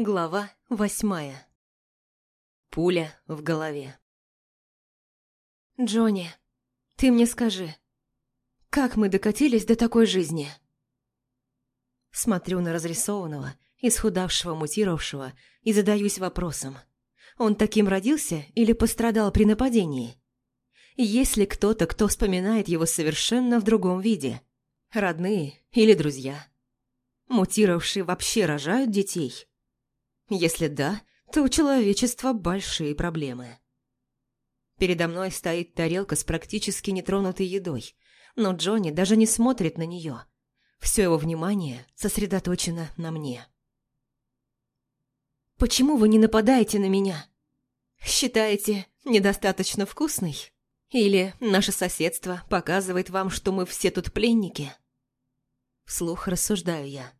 Глава восьмая. Пуля в голове. «Джонни, ты мне скажи, как мы докатились до такой жизни?» Смотрю на разрисованного, исхудавшего, мутировавшего и задаюсь вопросом. Он таким родился или пострадал при нападении? Есть ли кто-то, кто вспоминает его совершенно в другом виде? Родные или друзья? Мутировавшие вообще рожают детей? Если да, то у человечества большие проблемы. Передо мной стоит тарелка с практически нетронутой едой, но Джонни даже не смотрит на нее. Все его внимание сосредоточено на мне. «Почему вы не нападаете на меня? Считаете, недостаточно вкусный? Или наше соседство показывает вам, что мы все тут пленники?» Вслух рассуждаю я.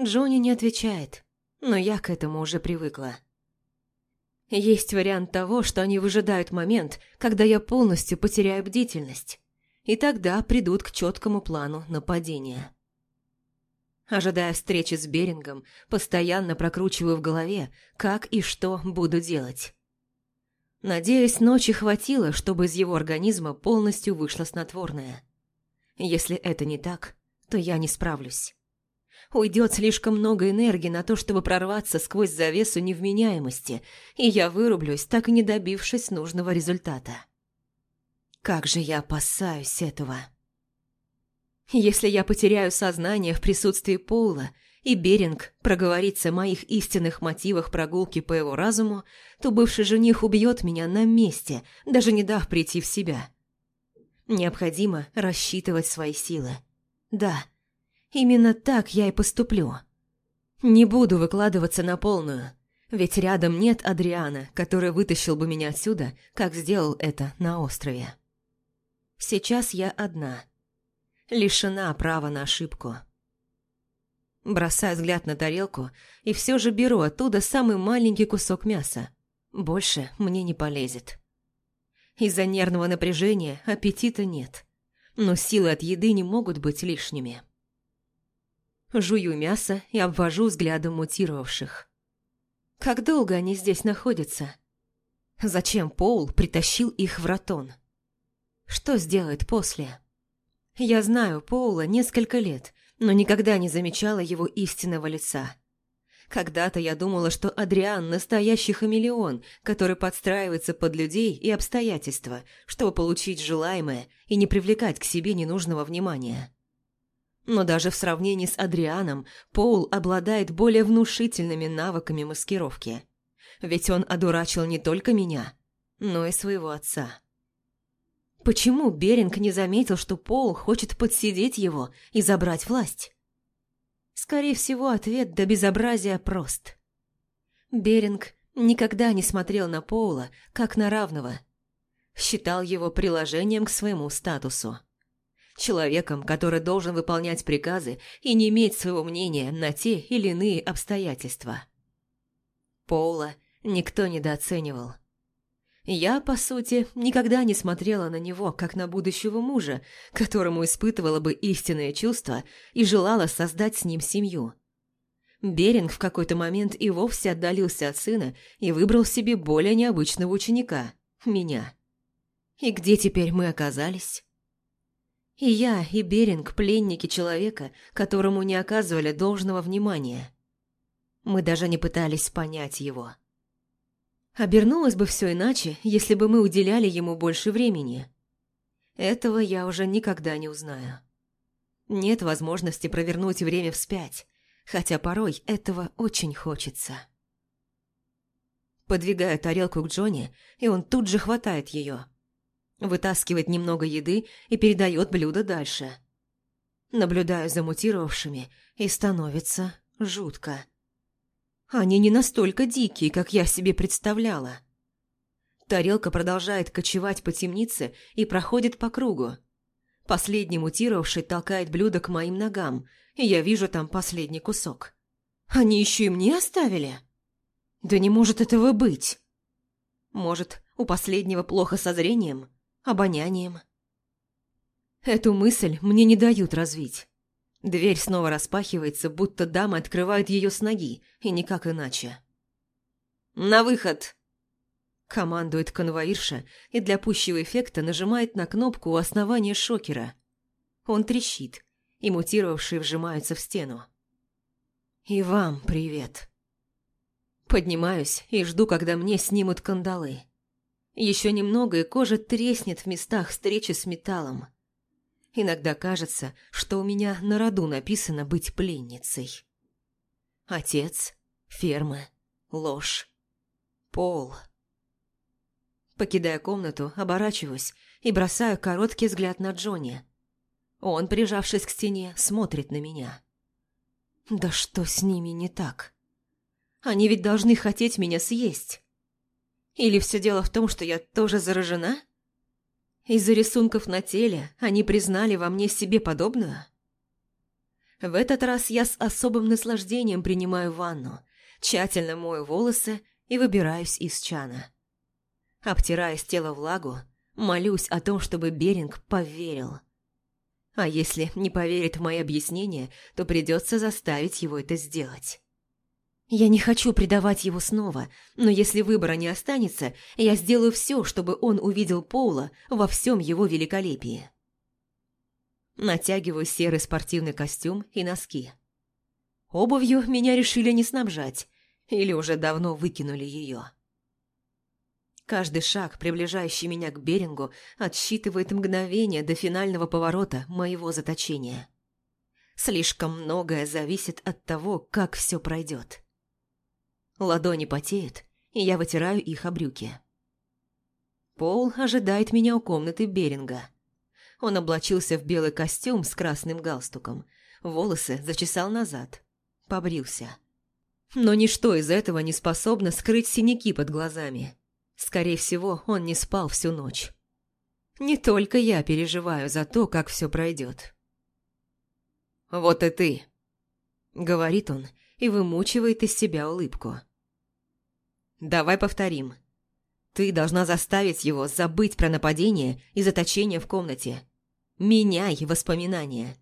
Джонни не отвечает, но я к этому уже привыкла. Есть вариант того, что они выжидают момент, когда я полностью потеряю бдительность, и тогда придут к четкому плану нападения. Ожидая встречи с Берингом, постоянно прокручиваю в голове, как и что буду делать. Надеюсь, ночи хватило, чтобы из его организма полностью вышло снотворное. Если это не так, то я не справлюсь. Уйдет слишком много энергии на то, чтобы прорваться сквозь завесу невменяемости, и я вырублюсь, так и не добившись нужного результата. Как же я опасаюсь этого. Если я потеряю сознание в присутствии Поула, и Беринг проговорится о моих истинных мотивах прогулки по его разуму, то бывший жених убьет меня на месте, даже не дав прийти в себя. Необходимо рассчитывать свои силы. Да, Именно так я и поступлю. Не буду выкладываться на полную, ведь рядом нет Адриана, который вытащил бы меня отсюда, как сделал это на острове. Сейчас я одна, лишена права на ошибку. Бросаю взгляд на тарелку и все же беру оттуда самый маленький кусок мяса. Больше мне не полезет. Из-за нервного напряжения аппетита нет, но силы от еды не могут быть лишними. Жую мясо и обвожу взглядом мутировавших. Как долго они здесь находятся? Зачем Поул притащил их в Ратон? Что сделает после? Я знаю Поула несколько лет, но никогда не замечала его истинного лица. Когда-то я думала, что Адриан – настоящий хамелеон, который подстраивается под людей и обстоятельства, чтобы получить желаемое и не привлекать к себе ненужного внимания. Но даже в сравнении с Адрианом Поул обладает более внушительными навыками маскировки. Ведь он одурачил не только меня, но и своего отца. Почему Беринг не заметил, что Поул хочет подсидеть его и забрать власть? Скорее всего, ответ до безобразия прост. Беринг никогда не смотрел на Поула как на равного. Считал его приложением к своему статусу человеком, который должен выполнять приказы и не иметь своего мнения на те или иные обстоятельства. Поула никто недооценивал. Я, по сути, никогда не смотрела на него, как на будущего мужа, которому испытывала бы истинное чувство и желала создать с ним семью. Беринг в какой-то момент и вовсе отдалился от сына и выбрал себе более необычного ученика – меня. И где теперь мы оказались? И я, и Беринг – пленники человека, которому не оказывали должного внимания. Мы даже не пытались понять его. Обернулось бы все иначе, если бы мы уделяли ему больше времени. Этого я уже никогда не узнаю. Нет возможности провернуть время вспять, хотя порой этого очень хочется. Подвигаю тарелку к Джонни, и он тут же хватает ее – Вытаскивает немного еды и передает блюдо дальше. Наблюдаю за мутировавшими, и становится жутко. Они не настолько дикие, как я себе представляла. Тарелка продолжает кочевать по темнице и проходит по кругу. Последний мутировавший толкает блюдо к моим ногам, и я вижу там последний кусок. Они еще и мне оставили? Да не может этого быть. Может, у последнего плохо со зрением? Обонянием. Эту мысль мне не дают развить. Дверь снова распахивается, будто дама открывает ее с ноги, и никак иначе. «На выход!» Командует конвоирша и для пущего эффекта нажимает на кнопку у основания шокера. Он трещит, и мутировавшие вжимаются в стену. «И вам привет!» Поднимаюсь и жду, когда мне снимут кандалы. Еще немного, и кожа треснет в местах встречи с металлом. Иногда кажется, что у меня на роду написано быть пленницей. Отец, ферма, ложь, пол. Покидая комнату, оборачиваюсь и бросаю короткий взгляд на Джонни. Он, прижавшись к стене, смотрит на меня. Да что с ними не так? Они ведь должны хотеть меня съесть. Или все дело в том, что я тоже заражена? Из-за рисунков на теле они признали во мне себе подобную? В этот раз я с особым наслаждением принимаю ванну, тщательно мою волосы и выбираюсь из чана. Обтирая с тела влагу, молюсь о том, чтобы Беринг поверил. А если не поверит в мои объяснения, то придется заставить его это сделать. Я не хочу предавать его снова, но если выбора не останется, я сделаю все, чтобы он увидел Поула во всем его великолепии. Натягиваю серый спортивный костюм и носки. Обувью меня решили не снабжать, или уже давно выкинули ее. Каждый шаг, приближающий меня к Берингу, отсчитывает мгновение до финального поворота моего заточения. Слишком многое зависит от того, как все пройдет. Ладони потеют, и я вытираю их о брюки. Пол ожидает меня у комнаты Беринга. Он облачился в белый костюм с красным галстуком, волосы зачесал назад, побрился. Но ничто из этого не способно скрыть синяки под глазами. Скорее всего, он не спал всю ночь. Не только я переживаю за то, как все пройдет. «Вот и ты», — говорит он и вымучивает из себя улыбку. Давай повторим. Ты должна заставить его забыть про нападение и заточение в комнате. Меняй воспоминания.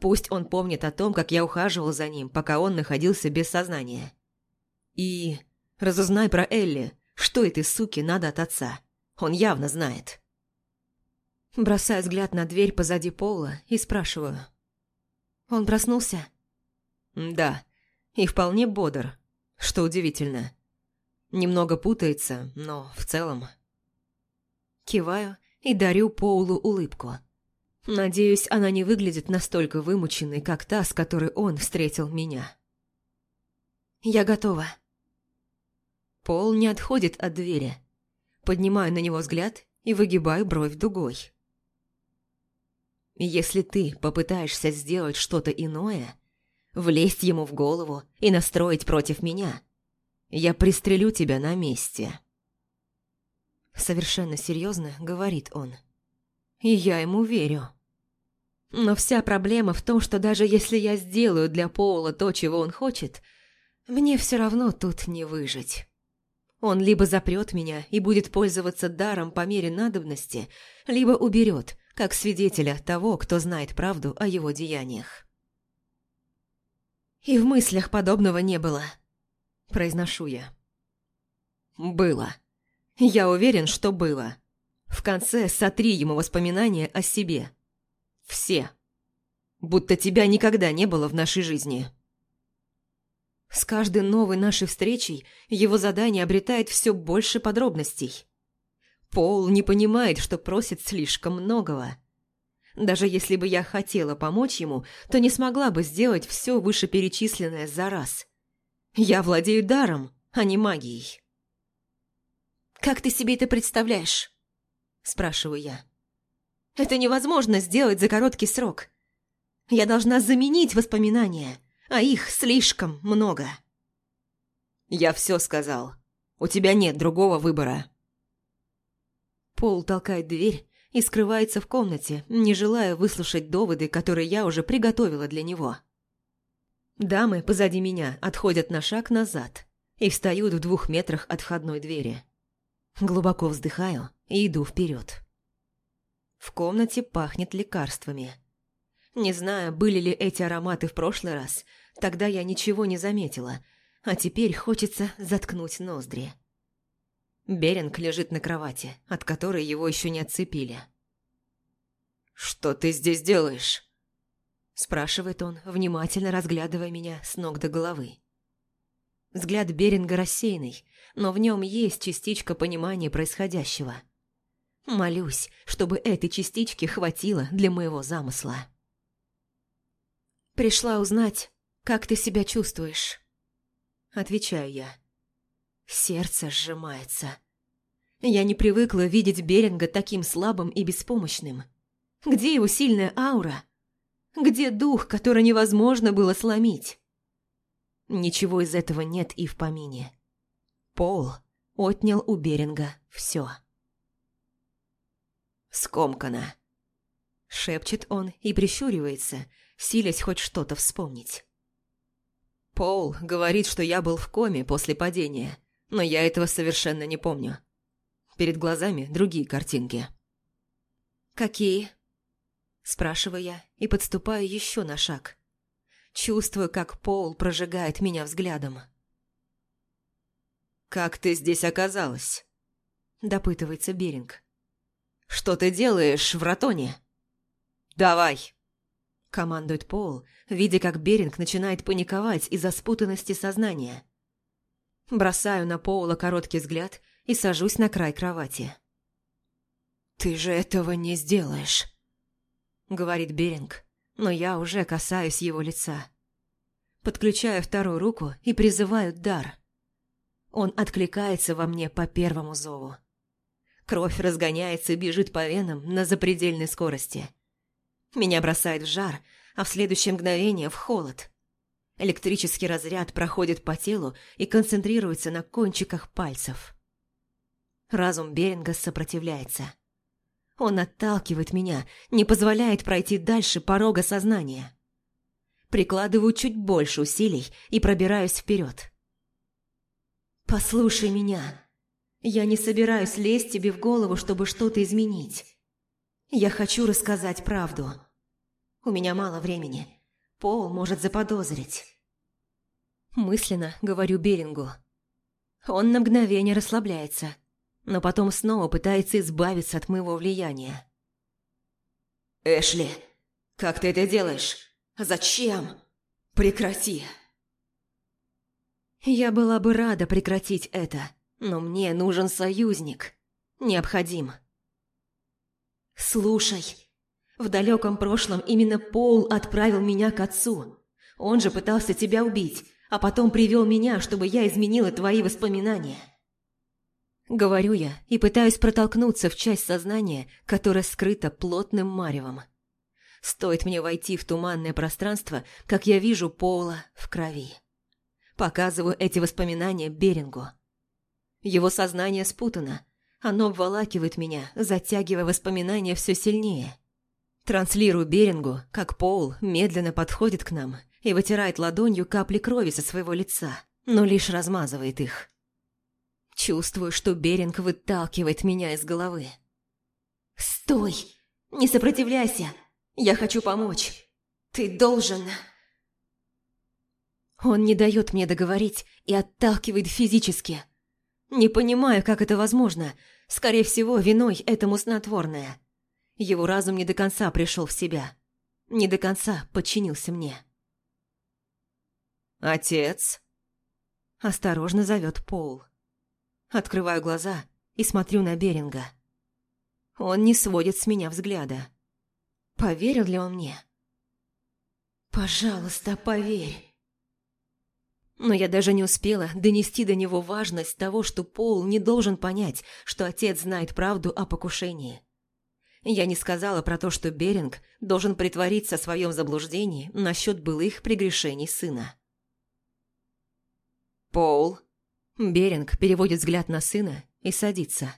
Пусть он помнит о том, как я ухаживал за ним, пока он находился без сознания. И разузнай про Элли, что этой суке надо от отца. Он явно знает. Бросаю взгляд на дверь позади Пола и спрашиваю. Он проснулся? Да, и вполне бодр, что удивительно. Немного путается, но в целом... Киваю и дарю Поулу улыбку. Надеюсь, она не выглядит настолько вымученной, как та, с которой он встретил меня. «Я готова». Пол не отходит от двери. Поднимаю на него взгляд и выгибаю бровь дугой. «Если ты попытаешься сделать что-то иное, влезть ему в голову и настроить против меня, я пристрелю тебя на месте. Совершенно серьезно говорит он. И я ему верю. Но вся проблема в том, что даже если я сделаю для Поула то, чего он хочет, мне все равно тут не выжить. Он либо запрет меня и будет пользоваться даром по мере надобности, либо уберет, как свидетеля того, кто знает правду о его деяниях. И в мыслях подобного не было. Произношу я. Было. Я уверен, что было. В конце сотри ему воспоминания о себе. Все. Будто тебя никогда не было в нашей жизни. С каждой новой нашей встречей его задание обретает все больше подробностей. Пол не понимает, что просит слишком многого. Даже если бы я хотела помочь ему, то не смогла бы сделать все вышеперечисленное за раз. Я владею даром, а не магией. «Как ты себе это представляешь?» – спрашиваю я. «Это невозможно сделать за короткий срок. Я должна заменить воспоминания, а их слишком много». «Я все сказал. У тебя нет другого выбора». Пол толкает дверь и скрывается в комнате, не желая выслушать доводы, которые я уже приготовила для него. Дамы позади меня отходят на шаг назад и встают в двух метрах от входной двери. Глубоко вздыхаю и иду вперед. В комнате пахнет лекарствами. Не знаю, были ли эти ароматы в прошлый раз, тогда я ничего не заметила, а теперь хочется заткнуть ноздри. Беринг лежит на кровати, от которой его еще не отцепили. «Что ты здесь делаешь?» Спрашивает он, внимательно разглядывая меня с ног до головы. Взгляд Беринга рассеянный, но в нем есть частичка понимания происходящего. Молюсь, чтобы этой частички хватило для моего замысла. «Пришла узнать, как ты себя чувствуешь?» Отвечаю я. Сердце сжимается. Я не привыкла видеть Беринга таким слабым и беспомощным. Где его сильная аура? Где дух, который невозможно было сломить? Ничего из этого нет и в помине. Пол отнял у Беринга все. «Скомкано», — шепчет он и прищуривается, силясь хоть что-то вспомнить. Пол говорит, что я был в коме после падения, но я этого совершенно не помню. Перед глазами другие картинки. «Какие?» Спрашиваю я и подступаю еще на шаг. Чувствую, как Пол прожигает меня взглядом. «Как ты здесь оказалась?» Допытывается Беринг. «Что ты делаешь в Ратоне?» «Давай!» Командует Пол, видя, как Беринг начинает паниковать из-за спутанности сознания. Бросаю на Поула короткий взгляд и сажусь на край кровати. «Ты же этого не сделаешь!» — говорит Беринг, но я уже касаюсь его лица. Подключаю вторую руку и призываю дар. Он откликается во мне по первому зову. Кровь разгоняется и бежит по венам на запредельной скорости. Меня бросает в жар, а в следующее мгновение в холод. Электрический разряд проходит по телу и концентрируется на кончиках пальцев. Разум Беринга сопротивляется. Он отталкивает меня, не позволяет пройти дальше порога сознания. Прикладываю чуть больше усилий и пробираюсь вперед. «Послушай меня. Я не собираюсь лезть тебе в голову, чтобы что-то изменить. Я хочу рассказать правду. У меня мало времени. Пол может заподозрить». Мысленно говорю Берингу. Он на мгновение расслабляется – но потом снова пытается избавиться от моего влияния. «Эшли, как ты это делаешь? Зачем? Прекрати!» Я была бы рада прекратить это, но мне нужен союзник. Необходим. Слушай, в далеком прошлом именно Пол отправил меня к отцу. Он же пытался тебя убить, а потом привел меня, чтобы я изменила твои воспоминания. Говорю я и пытаюсь протолкнуться в часть сознания, которая скрыта плотным маревом. Стоит мне войти в туманное пространство, как я вижу Пола в крови. Показываю эти воспоминания Берингу. Его сознание спутано. Оно обволакивает меня, затягивая воспоминания все сильнее. Транслирую Берингу, как Пол медленно подходит к нам и вытирает ладонью капли крови со своего лица, но лишь размазывает их. Чувствую, что Беринг выталкивает меня из головы. «Стой! Не сопротивляйся! Я хочу помочь! Ты должен...» Он не дает мне договорить и отталкивает физически. Не понимаю, как это возможно. Скорее всего, виной этому снотворное. Его разум не до конца пришел в себя. Не до конца подчинился мне. «Отец?» Осторожно зовет Пол. Открываю глаза и смотрю на Беринга. Он не сводит с меня взгляда. Поверил ли он мне? «Пожалуйста, поверь». Но я даже не успела донести до него важность того, что Пол не должен понять, что отец знает правду о покушении. Я не сказала про то, что Беринг должен притвориться о своем заблуждении насчет былых прегрешений сына. «Пол», Беринг переводит взгляд на сына и садится.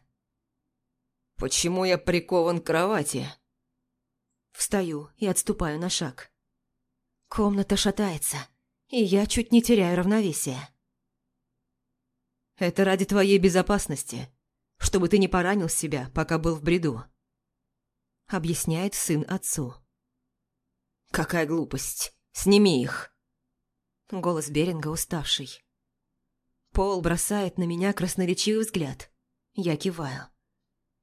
«Почему я прикован к кровати?» Встаю и отступаю на шаг. Комната шатается, и я чуть не теряю равновесие. «Это ради твоей безопасности, чтобы ты не поранил себя, пока был в бреду», — объясняет сын отцу. «Какая глупость! Сними их!» Голос Беринга уставший. Пол бросает на меня красноречивый взгляд. Я киваю.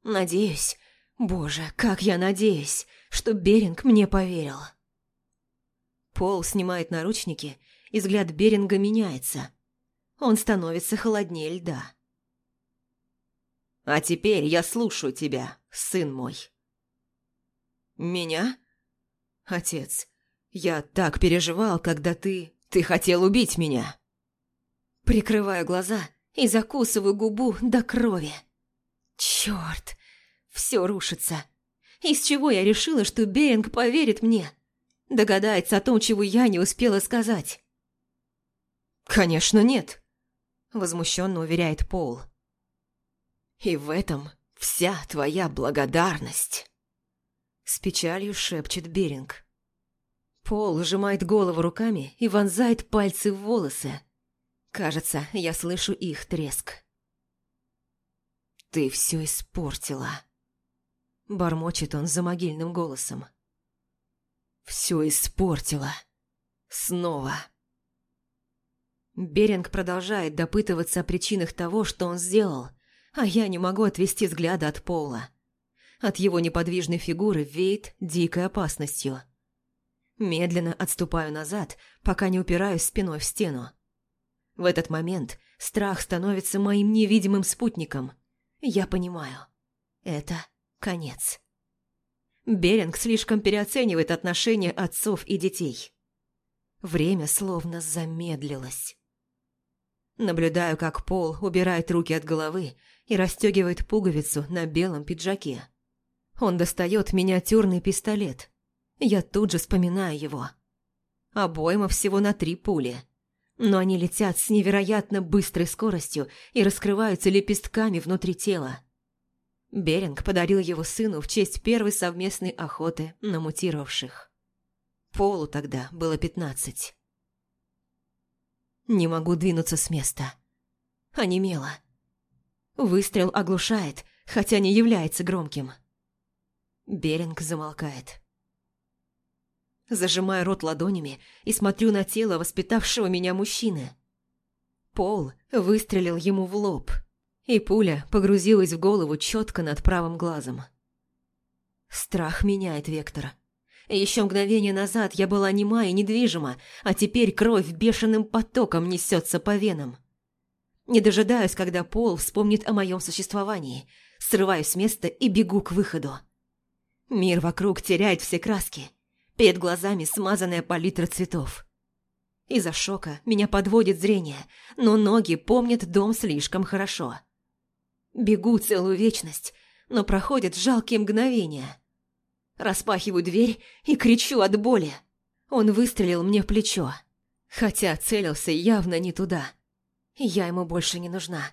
Надеюсь, боже, как я надеюсь, что Беринг мне поверил. Пол снимает наручники, и взгляд Беринга меняется. Он становится холоднее льда. «А теперь я слушаю тебя, сын мой». «Меня?» «Отец, я так переживал, когда ты... Ты хотел убить меня!» Прикрываю глаза и закусываю губу до крови. Черт, все рушится. Из чего я решила, что Беринг поверит мне? Догадается о том, чего я не успела сказать. «Конечно нет», – возмущенно уверяет Пол. «И в этом вся твоя благодарность», – с печалью шепчет Беринг. Пол сжимает голову руками и вонзает пальцы в волосы. Кажется, я слышу их треск. «Ты все испортила», — бормочет он за могильным голосом. «Все испортила. Снова». Беринг продолжает допытываться о причинах того, что он сделал, а я не могу отвести взгляда от Пола. От его неподвижной фигуры веет дикой опасностью. Медленно отступаю назад, пока не упираюсь спиной в стену. В этот момент страх становится моим невидимым спутником. Я понимаю, это конец. Беринг слишком переоценивает отношения отцов и детей. Время словно замедлилось. Наблюдаю, как Пол убирает руки от головы и расстегивает пуговицу на белом пиджаке. Он достает миниатюрный пистолет – я тут же вспоминаю его. Обойма всего на три пули. Но они летят с невероятно быстрой скоростью и раскрываются лепестками внутри тела. Беринг подарил его сыну в честь первой совместной охоты на мутировавших. Полу тогда было пятнадцать. Не могу двинуться с места. Онемело. Выстрел оглушает, хотя не является громким. Беринг замолкает. Зажимаю рот ладонями и смотрю на тело воспитавшего меня мужчины. Пол выстрелил ему в лоб, и пуля погрузилась в голову четко над правым глазом. Страх меняет вектор. Еще мгновение назад я была нема и недвижима, а теперь кровь бешеным потоком несется по венам. Не дожидаюсь, когда Пол вспомнит о моем существовании, срываюсь с места и бегу к выходу. Мир вокруг теряет все краски – Перед глазами смазанная палитра цветов. Из-за шока меня подводит зрение, но ноги помнят дом слишком хорошо. Бегу целую вечность, но проходят жалкие мгновения. Распахиваю дверь и кричу от боли. Он выстрелил мне в плечо, хотя целился явно не туда. Я ему больше не нужна.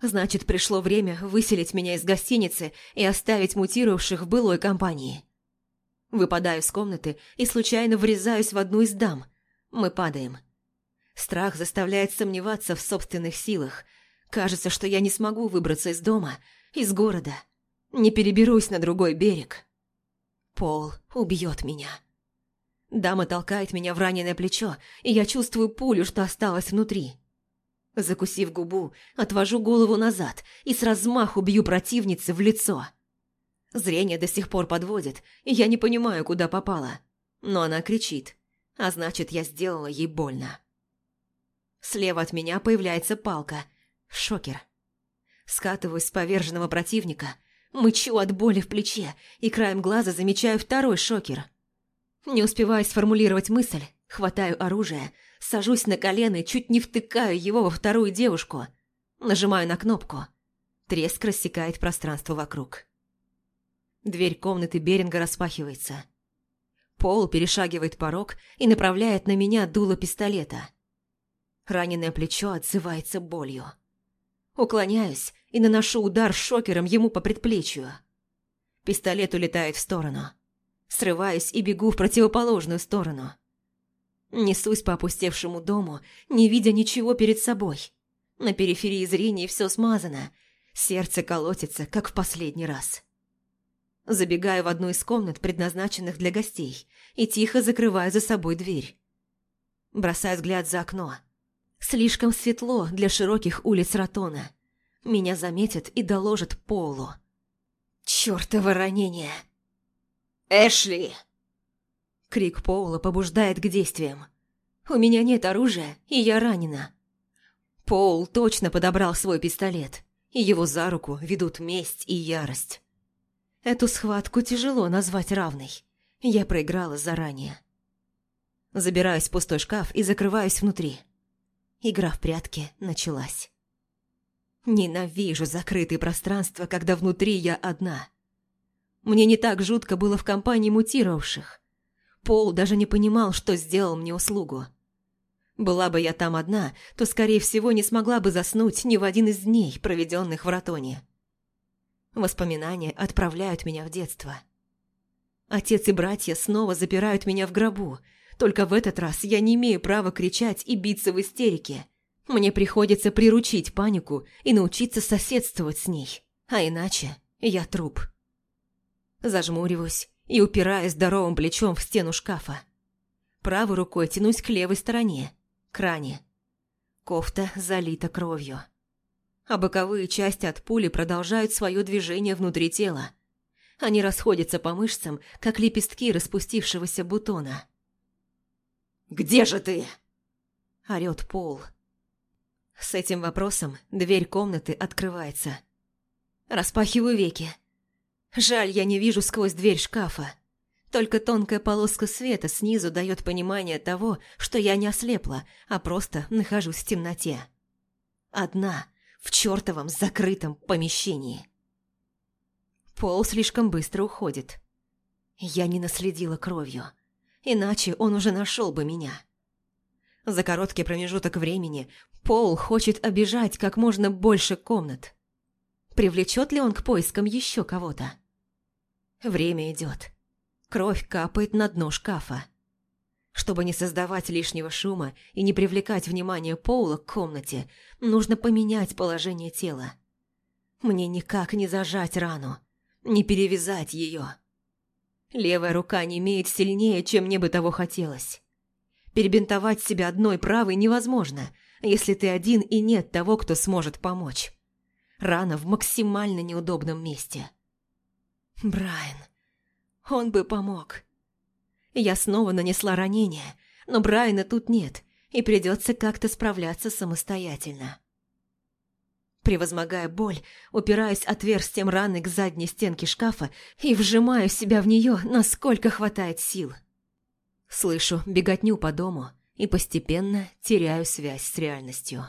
Значит, пришло время выселить меня из гостиницы и оставить мутировавших в былой компании. Выпадаю из комнаты и случайно врезаюсь в одну из дам. Мы падаем. Страх заставляет сомневаться в собственных силах. Кажется, что я не смогу выбраться из дома, из города. Не переберусь на другой берег. Пол убьет меня. Дама толкает меня в раненое плечо, и я чувствую пулю, что осталась внутри. Закусив губу, отвожу голову назад и с размаху бью противнице в лицо. Зрение до сих пор подводит, и я не понимаю, куда попала. Но она кричит, а значит, я сделала ей больно. Слева от меня появляется палка. Шокер. Скатываюсь с поверженного противника, мычу от боли в плече и краем глаза замечаю второй шокер. Не успеваю сформулировать мысль, хватаю оружие, сажусь на колено и чуть не втыкаю его во вторую девушку. Нажимаю на кнопку. Треск рассекает пространство вокруг. Дверь комнаты Беринга распахивается. Пол перешагивает порог и направляет на меня дуло пистолета. Раненое плечо отзывается болью. Уклоняюсь и наношу удар шокером ему по предплечью. Пистолет улетает в сторону. Срываюсь и бегу в противоположную сторону. Несусь по опустевшему дому, не видя ничего перед собой. На периферии зрения все смазано. Сердце колотится, как в последний раз. Забегаю в одну из комнат, предназначенных для гостей, и тихо закрываю за собой дверь. Бросаю взгляд за окно. Слишком светло для широких улиц Ратона. Меня заметят и доложат Полу. Чёртово ранение! «Эшли!» Крик Поула побуждает к действиям. У меня нет оружия, и я ранена. Поул точно подобрал свой пистолет, и его за руку ведут месть и ярость. Эту схватку тяжело назвать равной. Я проиграла заранее. Забираюсь в пустой шкаф и закрываюсь внутри. Игра в прятки началась. Ненавижу закрытые пространства, когда внутри я одна. Мне не так жутко было в компании мутировавших. Пол даже не понимал, что сделал мне услугу. Была бы я там одна, то, скорее всего, не смогла бы заснуть ни в один из дней, проведенных в Ратоне. Воспоминания отправляют меня в детство. Отец и братья снова запирают меня в гробу, только в этот раз я не имею права кричать и биться в истерике. Мне приходится приручить панику и научиться соседствовать с ней, а иначе я труп. Зажмуриваюсь и упираюсь здоровым плечом в стену шкафа. Правой рукой тянусь к левой стороне, к ране. Кофта залита кровью. А боковые части от пули продолжают свое движение внутри тела. Они расходятся по мышцам, как лепестки распустившегося бутона. «Где же ты?» – орёт Пол. С этим вопросом дверь комнаты открывается. Распахиваю веки. Жаль, я не вижу сквозь дверь шкафа. Только тонкая полоска света снизу дает понимание того, что я не ослепла, а просто нахожусь в темноте. Одна, в чертовом закрытом помещении. Пол слишком быстро уходит. Я не наследила кровью, иначе он уже нашел бы меня. За короткий промежуток времени Пол хочет обижать как можно больше комнат. Привлечет ли он к поискам еще кого-то? Время идет. Кровь капает на дно шкафа. Чтобы не создавать лишнего шума и не привлекать внимание Поула к комнате, нужно поменять положение тела. Мне никак не зажать рану, не перевязать ее. Левая рука не имеет сильнее, чем мне бы того хотелось. Перебинтовать себя одной правой невозможно, если ты один и нет того, кто сможет помочь. Рана в максимально неудобном месте. Брайан. Он бы помог. Я снова нанесла ранение, но Брайана тут нет, и придется как-то справляться самостоятельно. Превозмогая боль, упираюсь отверстием раны к задней стенке шкафа и вжимаю себя в нее, насколько хватает сил. Слышу беготню по дому и постепенно теряю связь с реальностью.